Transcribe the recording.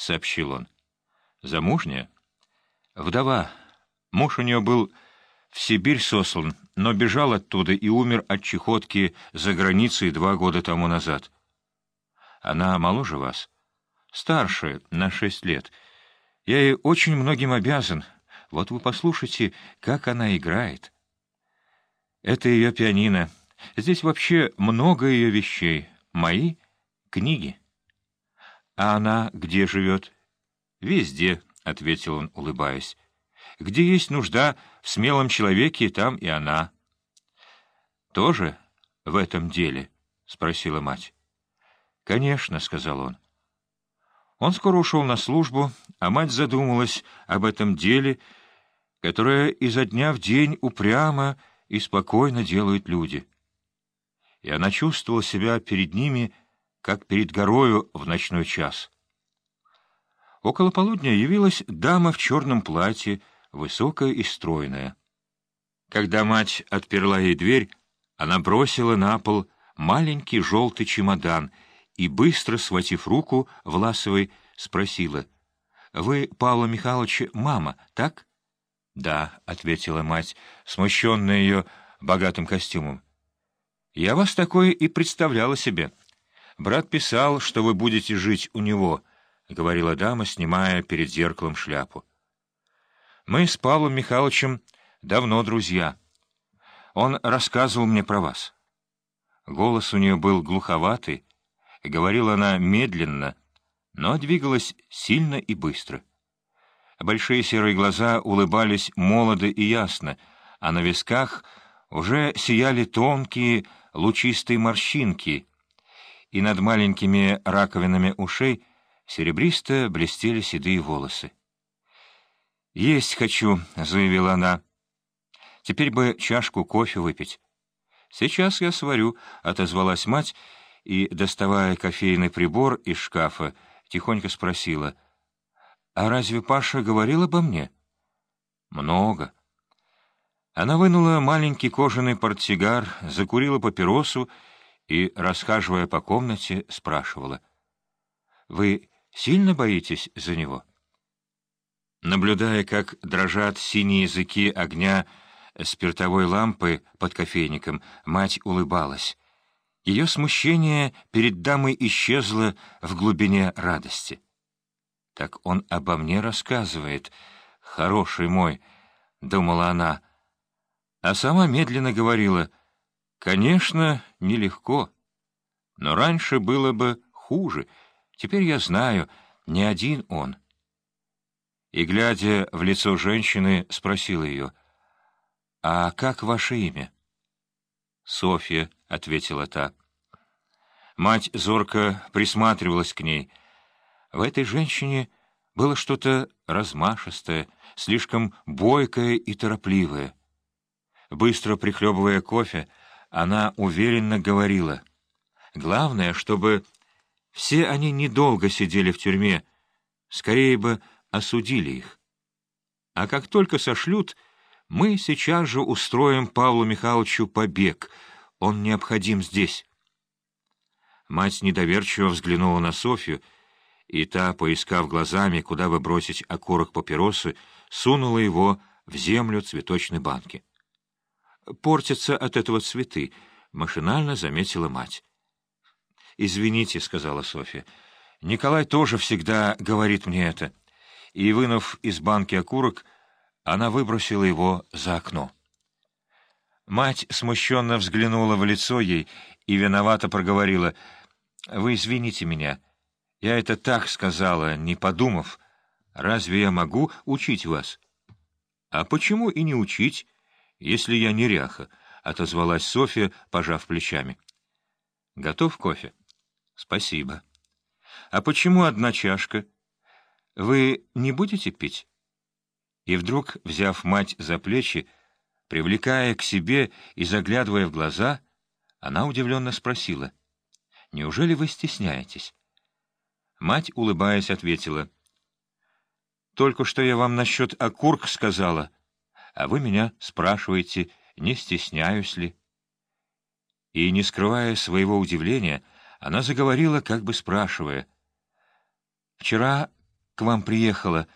сообщил он. «Замужняя?» «Вдова. Муж у нее был в Сибирь сослан, но бежал оттуда и умер от чехотки за границей два года тому назад. Она моложе вас?» «Старше, на шесть лет. Я ей очень многим обязан. Вот вы послушайте, как она играет». «Это ее пианино. Здесь вообще много ее вещей. Мои книги». «А она где живет?» «Везде», — ответил он, улыбаясь. «Где есть нужда в смелом человеке, там и она». «Тоже в этом деле?» — спросила мать. «Конечно», — сказал он. Он скоро ушел на службу, а мать задумалась об этом деле, которое изо дня в день упрямо и спокойно делают люди. И она чувствовала себя перед ними, как перед горою в ночной час. Около полудня явилась дама в черном платье, высокая и стройная. Когда мать отперла ей дверь, она бросила на пол маленький желтый чемодан и, быстро схватив руку Власовой, спросила, «Вы, Павла Михайловича, мама, так?» «Да», — ответила мать, смущенная ее богатым костюмом. «Я вас такое и представляла себе. Брат писал, что вы будете жить у него». — говорила дама, снимая перед зеркалом шляпу. «Мы с Павлом Михайловичем давно друзья. Он рассказывал мне про вас». Голос у нее был глуховатый, говорила она медленно, но двигалась сильно и быстро. Большие серые глаза улыбались молодо и ясно, а на висках уже сияли тонкие лучистые морщинки, и над маленькими раковинами ушей — Серебристо блестели седые волосы. «Есть хочу», — заявила она. «Теперь бы чашку кофе выпить». «Сейчас я сварю», — отозвалась мать, и, доставая кофейный прибор из шкафа, тихонько спросила. «А разве Паша говорил обо мне?» «Много». Она вынула маленький кожаный портсигар, закурила папиросу и, расхаживая по комнате, спрашивала. «Вы Сильно боитесь за него?» Наблюдая, как дрожат синие языки огня спиртовой лампы под кофейником, мать улыбалась. Ее смущение перед дамой исчезло в глубине радости. «Так он обо мне рассказывает, хороший мой», — думала она, а сама медленно говорила, «Конечно, нелегко, но раньше было бы хуже». Теперь я знаю, не один он. И, глядя в лицо женщины, спросил ее, «А как ваше имя?» «Софья», — ответила та. Мать зорко присматривалась к ней. В этой женщине было что-то размашистое, слишком бойкое и торопливое. Быстро прихлебывая кофе, она уверенно говорила, «Главное, чтобы все они недолго сидели в тюрьме, скорее бы осудили их. А как только сошлют, мы сейчас же устроим Павлу Михайловичу побег. Он необходим здесь. Мать недоверчиво взглянула на Софью, и та, поискав глазами, куда бы бросить окурок папиросы, сунула его в землю цветочной банки. «Портятся от этого цветы», — машинально заметила мать. «Извините», — сказала Софья. «Николай тоже всегда говорит мне это». И, вынув из банки окурок, она выбросила его за окно. Мать смущенно взглянула в лицо ей и виновато проговорила. «Вы извините меня. Я это так сказала, не подумав. Разве я могу учить вас?» «А почему и не учить, если я неряха?» — отозвалась Софья, пожав плечами. «Готов кофе?» «Спасибо. А почему одна чашка? Вы не будете пить?» И вдруг, взяв мать за плечи, привлекая к себе и заглядывая в глаза, она удивленно спросила, «Неужели вы стесняетесь?» Мать, улыбаясь, ответила, «Только что я вам насчет окурк сказала, а вы меня спрашиваете, не стесняюсь ли?» И, не скрывая своего удивления, она заговорила, как бы спрашивая. «Вчера, к вам приехала